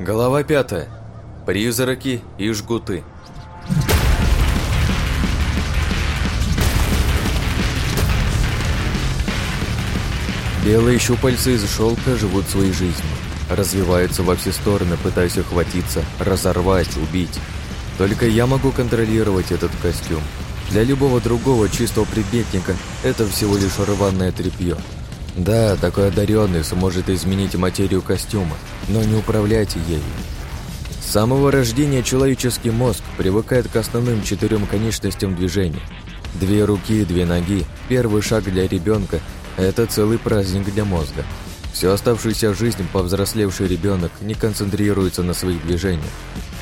Глава пятая. Призраки и жгуты. Белые щупальца из шелка живут своей жизнью. Развиваются во все стороны, пытаясь охватиться, разорвать, убить. Только я могу контролировать этот костюм. Для любого другого чистого предметника это всего лишь рваное тряпье. Да, такой одаренный сможет изменить материю костюма, но не управлять ею. С самого рождения человеческий мозг привыкает к основным четырем конечностям движения. Две руки и две ноги – первый шаг для ребенка – это целый праздник для мозга. Всю оставшуюся жизнь повзрослевший ребенок не концентрируется на своих движениях.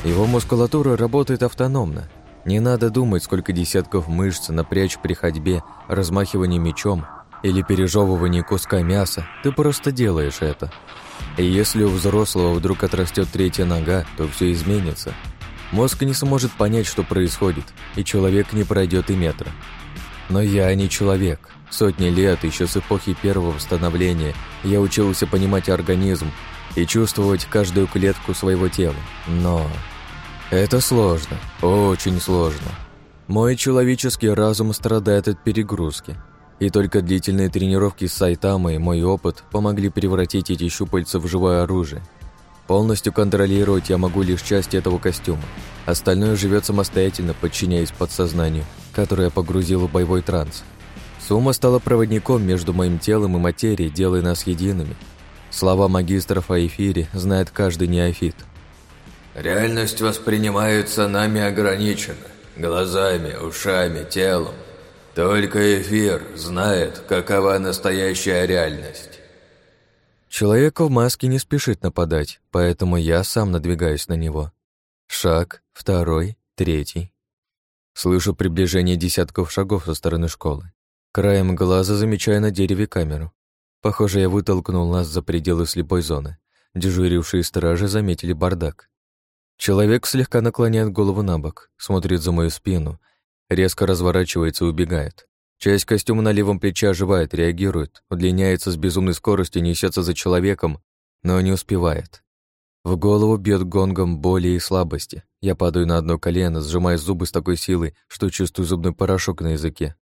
Его мускулатура работает автономно. Не надо думать, сколько десятков мышц напрячь при ходьбе, размахивании мечом или пережевывании куска мяса. Ты просто делаешь это. И если у взрослого вдруг отрастет третья нога, то все изменится. Мозг не сможет понять, что происходит, и человек не пройдет и метра. Но я не человек. Сотни лет, еще с эпохи первого восстановления, я учился понимать организм и чувствовать каждую клетку своего тела. Но это сложно, очень сложно. Мой человеческий разум страдает от перегрузки. И только длительные тренировки с Сайтамой и мой опыт помогли превратить эти щупальца в живое оружие. Полностью контролировать я могу лишь часть этого костюма. Остальное живет самостоятельно, подчиняясь подсознанию, которое я погрузил в боевой транс. Сумма стала проводником между моим телом и материей, делая нас едиными. Слова магистров о эфире знает каждый неофит. «Реальность воспринимается нами ограниченно. Глазами, ушами, телом. Только эфир знает, какова настоящая реальность». Человек в маске не спешит нападать, поэтому я сам надвигаюсь на него. Шаг, второй, третий. Слышу приближение десятков шагов со стороны школы. Краем глаза замечаю на дереве камеру. Похоже, я вытолкнул нас за пределы слепой зоны. Дежурившие стражи заметили бардак. Человек слегка наклоняет голову на бок, смотрит за мою спину, резко разворачивается и убегает. Часть костюма на левом плече оживает, реагирует, удлиняется с безумной скоростью, несется за человеком, но не успевает. В голову бьет гонгом боли и слабости. Я падаю на одно колено, сжимая зубы с такой силой, что чувствую зубной порошок на языке.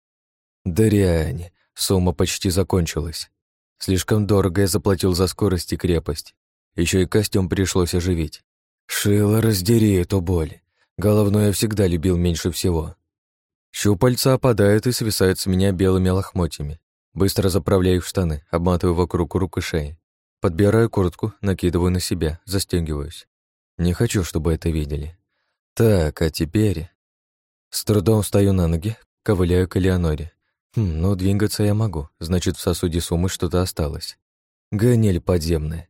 Дрянь, сумма почти закончилась. Слишком дорого я заплатил за скорость и крепость. Еще и костюм пришлось оживить. Шило раздери эту боль. Головной я всегда любил меньше всего. Щупальца опадают и свисают с меня белыми лохмотьями. Быстро заправляю в штаны, обматываю вокруг рук и шеи. Подбираю куртку, накидываю на себя, застегиваюсь. Не хочу, чтобы это видели. Так, а теперь... С трудом встаю на ноги, ковыляю к Элеоноре. Хм, ну, двигаться я могу, значит, в сосуде суммы что-то осталось. Гонель подземная.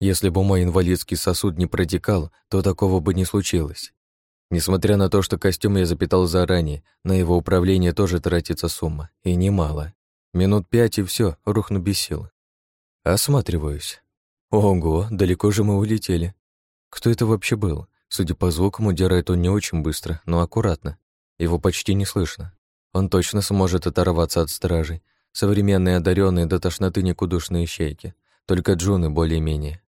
Если бы мой инвалидский сосуд не протекал, то такого бы не случилось. Несмотря на то, что костюм я запитал заранее, на его управление тоже тратится сумма, и немало. Минут пять и все, рухну без сил. Осматриваюсь. Ого, далеко же мы улетели. Кто это вообще был? Судя по звукам, удирает он не очень быстро, но аккуратно. Его почти не слышно. Он точно сможет оторваться от стражей. Современные одаренные до тошноты никудушные щейки. Только джуны более-менее.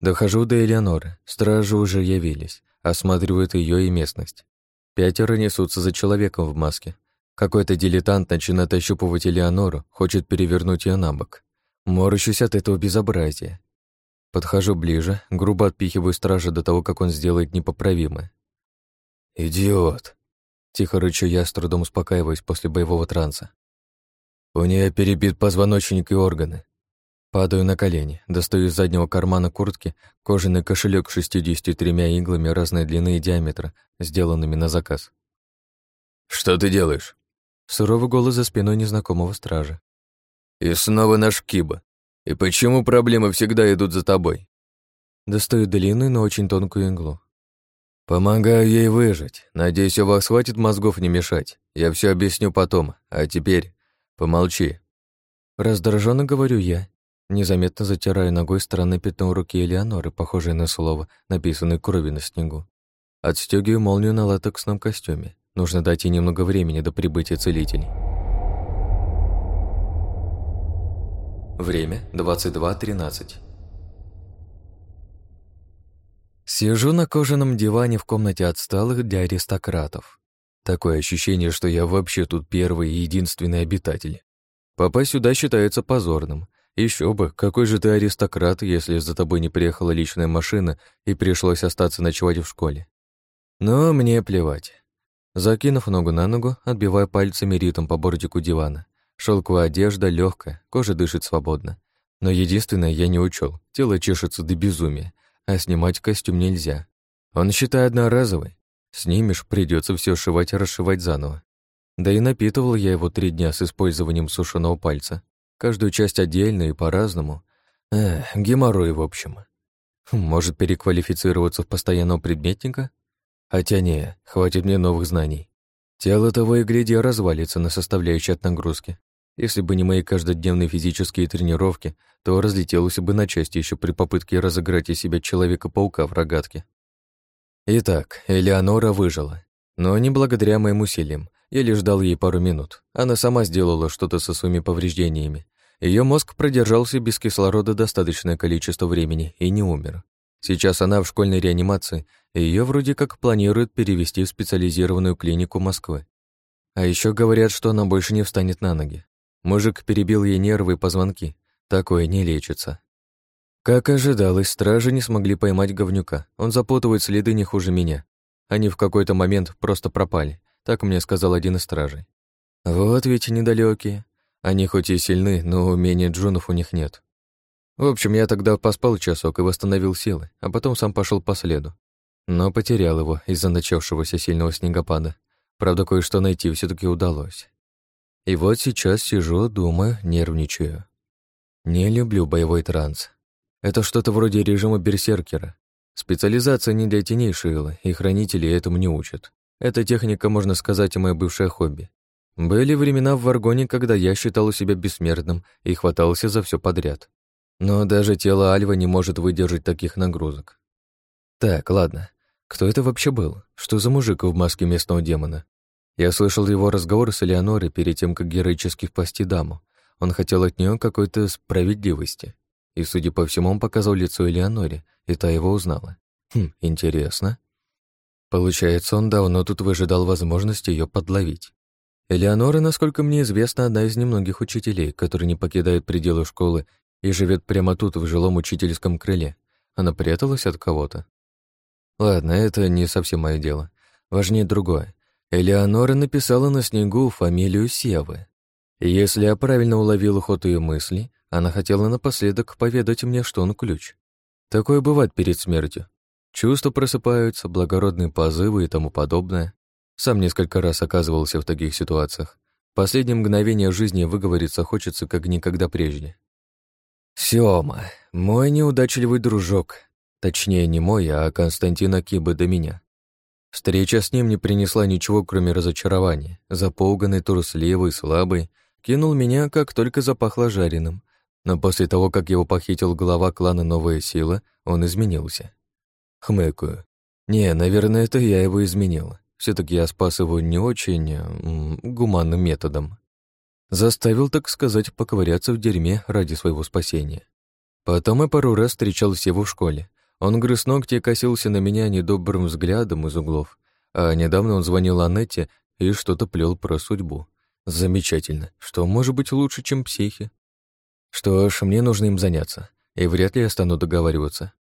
Дохожу до Элеоноры. Стражи уже явились осматривают ее и местность. Пятеро несутся за человеком в маске. Какой-то дилетант начинает ощупывать Элеонору, хочет перевернуть ее на бок. Морщусь от этого безобразия. Подхожу ближе, грубо отпихиваю стража до того, как он сделает непоправимое. «Идиот!» Тихо рычу я, с трудом успокаиваясь после боевого транса. У нее перебит позвоночник и органы. Падаю на колени, достаю из заднего кармана куртки кожаный кошелек с 63 иглами разной длины и диаметра, сделанными на заказ. «Что ты делаешь?» Суровый голос за спиной незнакомого стража. «И снова наш Киба. И почему проблемы всегда идут за тобой?» Достаю длинную, но очень тонкую иглу. «Помогаю ей выжить. Надеюсь, у вас хватит мозгов не мешать. Я все объясню потом. А теперь помолчи». Раздраженно говорю я, Незаметно затираю ногой странное пятно руки Элеоноры, похожее на слово, написанное кровью на снегу. Отстегиваю молнию на латексном костюме. Нужно дать ей немного времени до прибытия целителей. Время 22.13. Сижу на кожаном диване в комнате отсталых для аристократов. Такое ощущение, что я вообще тут первый и единственный обитатель. Попасть сюда считается позорным. Еще бы, какой же ты аристократ, если за тобой не приехала личная машина и пришлось остаться ночевать в школе. Но мне плевать. Закинув ногу на ногу, отбивая пальцами ритм по бортику дивана. Шелковая одежда легкая, кожа дышит свободно. Но единственное я не учел, тело чешется до безумия, а снимать костюм нельзя. Он, считай, одноразовый. Снимешь, придется все сшивать и расшивать заново. Да и напитывал я его три дня с использованием сушеного пальца. Каждую часть отдельно и по-разному. Эх, геморрой, в общем. Может переквалифицироваться в постоянного предметника? Хотя не, хватит мне новых знаний. Тело того и гляди развалится на составляющие от нагрузки. Если бы не мои каждодневные физические тренировки, то разлетелось бы на части еще при попытке разыграть из себя Человека-паука в рогатке. Итак, Элеонора выжила. Но не благодаря моим усилиям. Я лишь дал ей пару минут. Она сама сделала что-то со своими повреждениями. Ее мозг продержался без кислорода достаточное количество времени и не умер. Сейчас она в школьной реанимации, и ее вроде как планируют перевести в специализированную клинику Москвы. А еще говорят, что она больше не встанет на ноги. Мужик перебил ей нервы и позвонки. Такое не лечится. Как ожидалось, стражи не смогли поймать говнюка. Он запутывает следы не хуже меня. Они в какой-то момент просто пропали. Так мне сказал один из стражей. Вот ведь недалекие. Они хоть и сильны, но умения джунов у них нет. В общем, я тогда поспал часок и восстановил силы, а потом сам пошел по следу. Но потерял его из-за начавшегося сильного снегопада. Правда, кое-что найти все таки удалось. И вот сейчас сижу, думаю, нервничаю. Не люблю боевой транс. Это что-то вроде режима берсеркера. Специализация не для теней Шейла, и хранители этому не учат. Эта техника, можно сказать, и мое бывшее хобби. Были времена в Варгоне, когда я считал себя бессмертным и хватался за все подряд. Но даже тело Альва не может выдержать таких нагрузок. Так, ладно. Кто это вообще был? Что за мужик в маске местного демона? Я слышал его разговор с Элеонорой перед тем, как героически впасти даму. Он хотел от нее какой-то справедливости. И, судя по всему, он показал лицо Элеоноре, и та его узнала. Хм, интересно. Получается, он давно тут выжидал возможности ее подловить. Элеонора, насколько мне известно, одна из немногих учителей, которые не покидают пределы школы и живет прямо тут, в жилом учительском крыле. Она пряталась от кого-то. Ладно, это не совсем мое дело. Важнее другое. Элеонора написала на снегу фамилию Севы. И если я правильно уловил ход ее мысли, она хотела напоследок поведать мне, что он ключ. Такое бывает перед смертью. Чувства просыпаются, благородные позывы и тому подобное. Сам несколько раз оказывался в таких ситуациях. Последнее мгновение жизни выговориться хочется как никогда прежде. Сёма, мой неудачливый дружок. Точнее, не мой, а Константина Кибы до меня. Встреча с ним не принесла ничего, кроме разочарования. Запуганный, трусливый, слабый, кинул меня, как только запахло жареным. Но после того, как его похитил глава клана «Новая сила», он изменился. Хмыкаю. Не, наверное, это я его изменил. Все таки я спас его не очень м, гуманным методом. Заставил, так сказать, поковыряться в дерьме ради своего спасения. Потом я пару раз встречал Севу в школе. Он грыз ногти и косился на меня недобрым взглядом из углов. А недавно он звонил Анетте и что-то плел про судьбу. Замечательно. Что может быть лучше, чем психи? Что ж, мне нужно им заняться, и вряд ли я стану договариваться.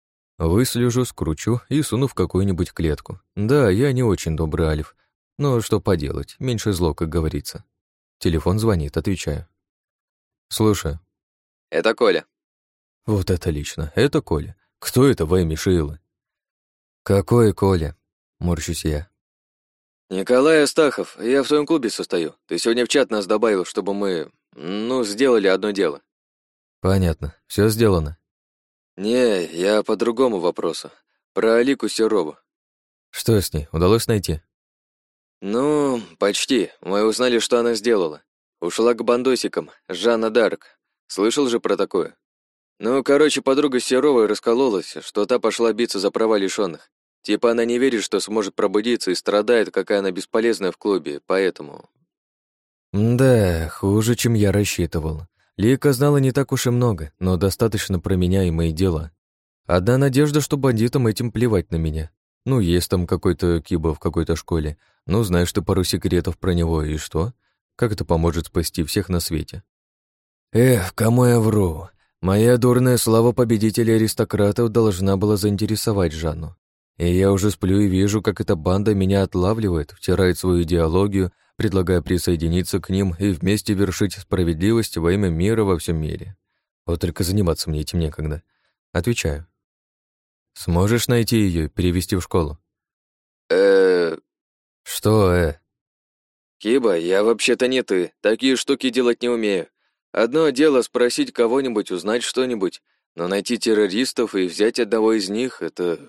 Выслежу, скручу и суну в какую-нибудь клетку. Да, я не очень добрый Альф, но что поделать, меньше зло, как говорится. Телефон звонит, отвечаю. Слушаю. Это Коля. Вот это лично, это Коля. Кто это во имя Шейлы? Какой Коля? Морщусь я. Николай Астахов, я в твоем клубе состою. Ты сегодня в чат нас добавил, чтобы мы, ну, сделали одно дело. Понятно, все сделано. Не, я по другому вопросу. Про Алику Серову. Что с ней, удалось найти? Ну, почти. Мы узнали, что она сделала. Ушла к бандосикам, Жанна Дарк. Слышал же про такое? Ну, короче, подруга Серовой раскололась, что та пошла биться за права лишённых. Типа она не верит, что сможет пробудиться и страдает, какая она бесполезная в клубе, поэтому... Да, хуже, чем я рассчитывал. Лика знала не так уж и много, но достаточно про меня и мои дела. Одна надежда, что бандитам этим плевать на меня. Ну, есть там какой-то киба в какой-то школе. Ну, знаешь ты пару секретов про него, и что? Как это поможет спасти всех на свете? Эх, кому я вру? Моя дурная слава победителя аристократов должна была заинтересовать Жанну. И я уже сплю и вижу, как эта банда меня отлавливает, втирает свою идеологию, предлагая присоединиться к ним и вместе вершить справедливость во имя мира во всем мире. Вот только заниматься мне этим некогда. Отвечаю. Сможешь найти ее и перевести в школу? э Что, э? Киба, я вообще-то не ты. Такие штуки делать не умею. Одно дело спросить кого-нибудь, узнать что-нибудь, но найти террористов и взять одного из них — это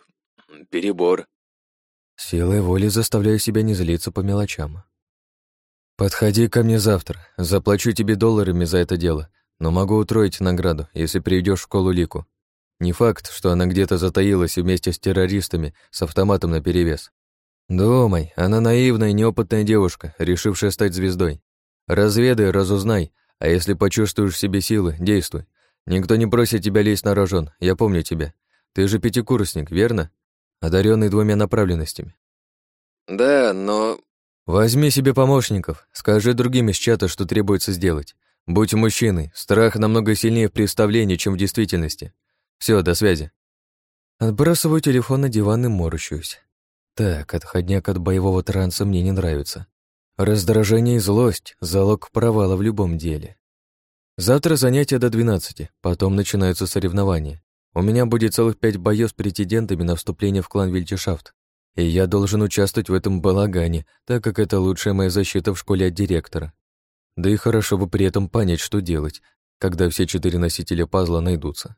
перебор. Силой воли заставляю себя не злиться по мелочам. Подходи ко мне завтра. Заплачу тебе долларами за это дело, но могу утроить награду, если приведешь в школу Лику. Не факт, что она где-то затаилась вместе с террористами с автоматом наперевес. Думай, она наивная неопытная девушка, решившая стать звездой. Разведай, разузнай, а если почувствуешь в себе силы, действуй. Никто не просит тебя лезть на рожон, я помню тебя. Ты же пятикурсник, верно? Одаренный двумя направленностями. Да, но... Возьми себе помощников, скажи другим из чата, что требуется сделать. Будь мужчиной, страх намного сильнее в представлении, чем в действительности. Все, до связи. Отбрасываю телефон на диван и морщусь. Так, отходняк от боевого транса мне не нравится. Раздражение и злость — залог провала в любом деле. Завтра занятия до 12, потом начинаются соревнования. У меня будет целых пять боев с претендентами на вступление в клан Вильчешафт. И я должен участвовать в этом балагане, так как это лучшая моя защита в школе от директора. Да и хорошо бы при этом понять, что делать, когда все четыре носителя пазла найдутся.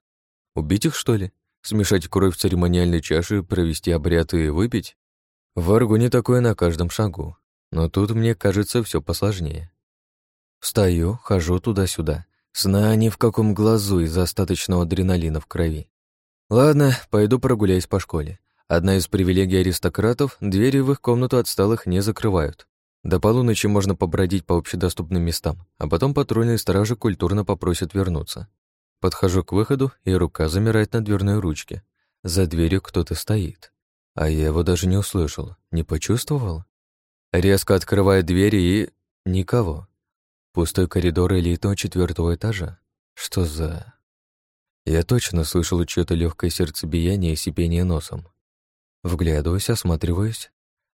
Убить их, что ли? Смешать кровь в церемониальной чаше, провести обряд и выпить? В Аргуне такое на каждом шагу. Но тут, мне кажется, все посложнее. Встаю, хожу туда-сюда. Сна ни в каком глазу из-за остаточного адреналина в крови. Ладно, пойду прогуляюсь по школе. Одна из привилегий аристократов — двери в их комнату отсталых не закрывают. До полуночи можно побродить по общедоступным местам, а потом патрульные стражи культурно попросят вернуться. Подхожу к выходу, и рука замирает на дверной ручке. За дверью кто-то стоит. А я его даже не услышал, не почувствовал. Резко открываю двери и... никого. Пустой коридор элитного четвертого этажа. Что за... Я точно слышал чьё-то легкое сердцебиение и сипение носом. Вглядываюсь, осматриваюсь.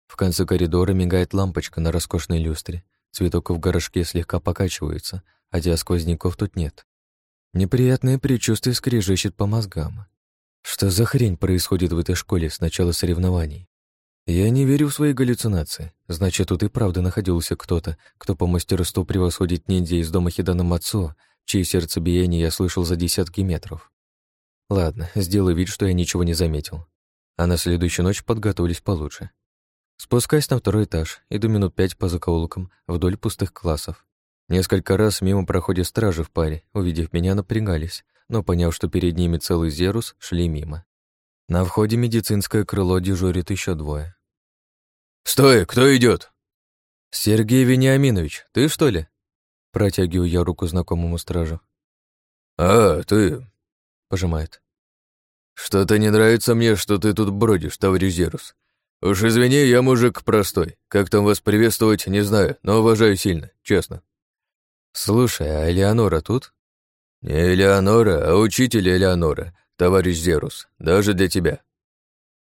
В конце коридора мигает лампочка на роскошной люстре. Цветок в горошке слегка покачивается, хотя сквозняков тут нет. Неприятное предчувствие скрежещет по мозгам. Что за хрень происходит в этой школе с начала соревнований? Я не верю в свои галлюцинации. Значит, тут и правда находился кто-то, кто по мастерству превосходит ниндзя из дома Хидана Мацо, чье сердцебиение я слышал за десятки метров. Ладно, сделаю вид, что я ничего не заметил. А на следующую ночь подготовлюсь получше. Спускаюсь на второй этаж, иду минут пять по закоулкам вдоль пустых классов. Несколько раз мимо проходят стражи в паре, увидев меня, напрягались, но, поняв, что перед ними целый зерус, шли мимо. На входе медицинское крыло дежурит еще двое. «Стой, кто идет? «Сергей Вениаминович, ты что ли?» Протягиваю я руку знакомому стражу. «А, ты...» — пожимает. «Что-то не нравится мне, что ты тут бродишь, товарищ Зерус. Уж извини, я мужик простой. Как там вас приветствовать, не знаю, но уважаю сильно, честно». «Слушай, а Элеонора тут?» «Не Элеонора, а учитель Элеонора, товарищ Зерус, даже для тебя».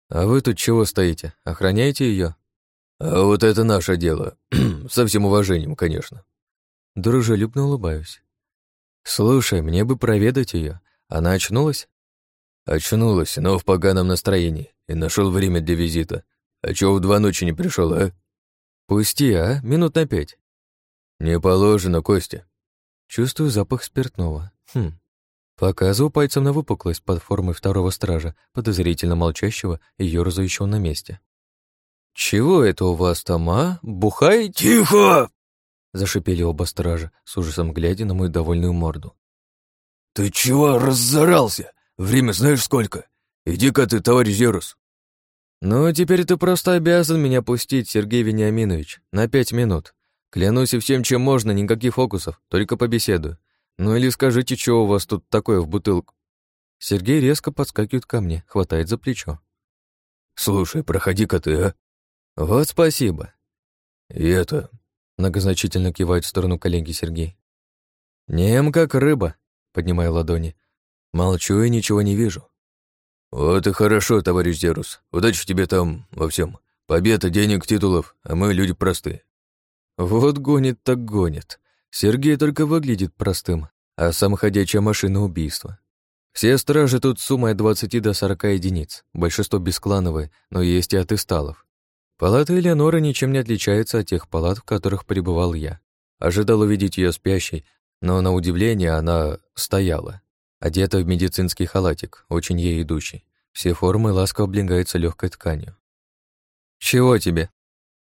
«А вы тут чего стоите? Охраняете ее? «А вот это наше дело. Со всем уважением, конечно». Дружелюбно улыбаюсь. «Слушай, мне бы проведать ее. Она очнулась?» «Очнулась, но в поганом настроении, и нашел время для визита. А чего в два ночи не пришел, а?» «Пусти, а? Минут на пять». «Не положено, Костя». Чувствую запах спиртного. Хм. Показываю пальцем на выпуклость под формой второго стража, подозрительно молчащего и ёрзающего на месте. «Чего это у вас там, а? Бухаете?» «Тихо!» Зашипели оба стража, с ужасом глядя на мою довольную морду. «Ты чего раззарался? Время знаешь сколько? Иди-ка ты, товарищ Зерус!» «Ну, теперь ты просто обязан меня пустить, Сергей Вениаминович, на пять минут. Клянусь и всем, чем можно, никаких фокусов, только побеседую. Ну или скажите, что у вас тут такое в бутылку?» Сергей резко подскакивает ко мне, хватает за плечо. «Слушай, проходи-ка ты, а?» «Вот спасибо». «И это...» — многозначительно кивает в сторону коллеги Сергей. «Нем как рыба», — поднимаю ладони. «Молчу и ничего не вижу». «Вот и хорошо, товарищ Зерус. Удачи тебе там во всем. Победа, денег, титулов, а мы люди простые». Вот гонит так гонит. Сергей только выглядит простым, а сам ходячая машина убийства. Все стражи тут суммой от 20 до 40 единиц, большинство бесклановые, но есть и от исталов. Палата Элеонора ничем не отличается от тех палат, в которых пребывал я. Ожидал увидеть ее спящей, но на удивление она стояла, одета в медицинский халатик, очень ей идущий. Все формы ласково облегаются легкой тканью. «Чего тебе?»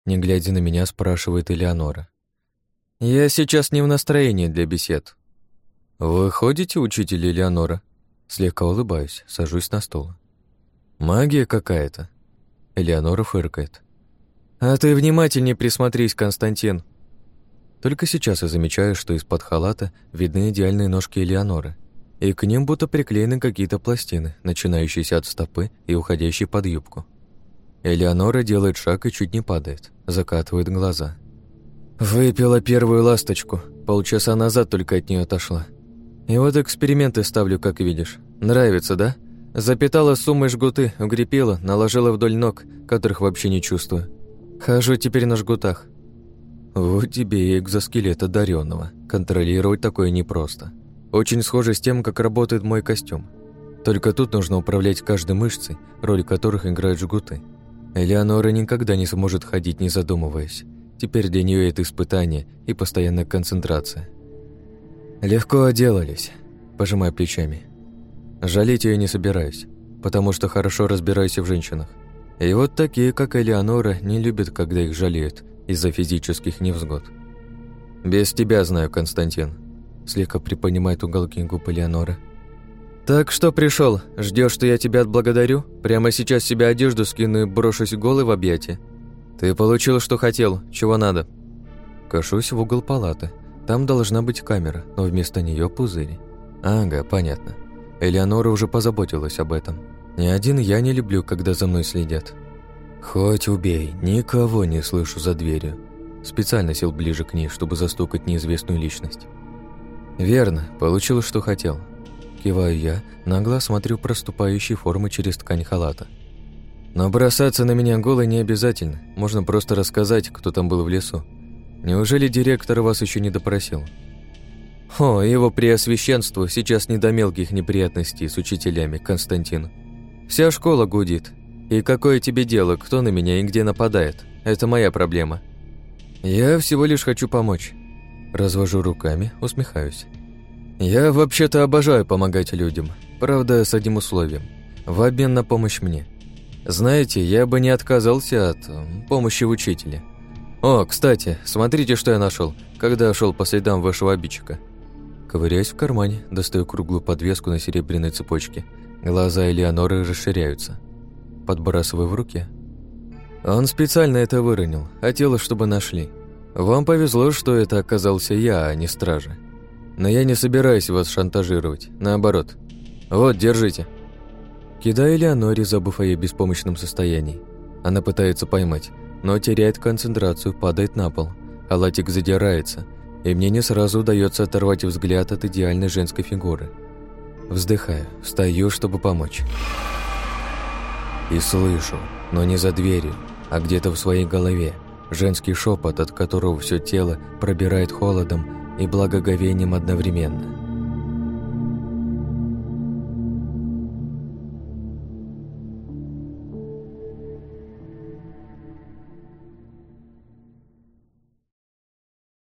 Не глядя на меня, спрашивает Элеонора. «Я сейчас не в настроении для бесед». «Вы ходите, учитель Элеонора?» Слегка улыбаюсь, сажусь на стол. «Магия какая-то». Элеонора фыркает. «А ты внимательнее присмотрись, Константин». Только сейчас я замечаю, что из-под халата видны идеальные ножки Элеоноры, и к ним будто приклеены какие-то пластины, начинающиеся от стопы и уходящие под юбку. Элеонора делает шаг и чуть не падает, закатывает глаза. «Выпила первую ласточку, полчаса назад только от нее отошла. И вот эксперименты ставлю, как видишь. Нравится, да? Запитала суммой жгуты, укрепила, наложила вдоль ног, которых вообще не чувствую. Хожу теперь на жгутах. Вот тебе и экзоскелет одаренного. Контролировать такое непросто. Очень схоже с тем, как работает мой костюм. Только тут нужно управлять каждой мышцей, роль которых играют жгуты. Элеонора никогда не сможет ходить, не задумываясь. Теперь для нее это испытание и постоянная концентрация. Легко отделались, пожимая плечами. Жалеть ее не собираюсь, потому что хорошо разбираюсь в женщинах. И вот такие, как Элеонора, не любят, когда их жалеют из-за физических невзгод. «Без тебя знаю, Константин», – слегка приподнимает уголки губ Элеонора. «Так что пришел? Ждешь, что я тебя отблагодарю? Прямо сейчас себе одежду скину и брошусь голый в объятия. Ты получил, что хотел, чего надо?» Кашусь в угол палаты. Там должна быть камера, но вместо нее пузырь. Ага, понятно. Элеонора уже позаботилась об этом. Ни один я не люблю, когда за мной следят. Хоть убей, никого не слышу за дверью. Специально сел ближе к ней, чтобы застукать неизвестную личность. Верно, получил, что хотел. Киваю я, нагло смотрю проступающие формы через ткань халата. Но бросаться на меня голой не обязательно. Можно просто рассказать, кто там был в лесу. Неужели директор вас еще не допросил? О, его преосвященству сейчас не до мелких неприятностей с учителями, Константин. Вся школа гудит. И какое тебе дело, кто на меня и где нападает? Это моя проблема. Я всего лишь хочу помочь. Развожу руками, усмехаюсь. Я вообще-то обожаю помогать людям, правда, с одним условием. В обмен на помощь мне. Знаете, я бы не отказался от помощи учителя. «О, кстати, смотрите, что я нашел, когда шел по следам вашего обидчика». Ковыряюсь в кармане, достаю круглую подвеску на серебряной цепочке. Глаза Элеоноры расширяются. Подбрасываю в руке. Он специально это выронил, хотел, чтобы нашли. Вам повезло, что это оказался я, а не стража. Но я не собираюсь вас шантажировать, наоборот. Вот, держите. Кидаю Элеоноре, забыв о ее беспомощном состоянии. Она пытается поймать, но теряет концентрацию, падает на пол. Халатик задирается, и мне не сразу удается оторвать взгляд от идеальной женской фигуры. Вздыхаю, встаю, чтобы помочь. И слышу, но не за дверью, а где-то в своей голове, женский шепот, от которого все тело пробирает холодом и благоговением одновременно.